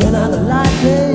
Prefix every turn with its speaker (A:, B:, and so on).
A: Turn out the light, babe.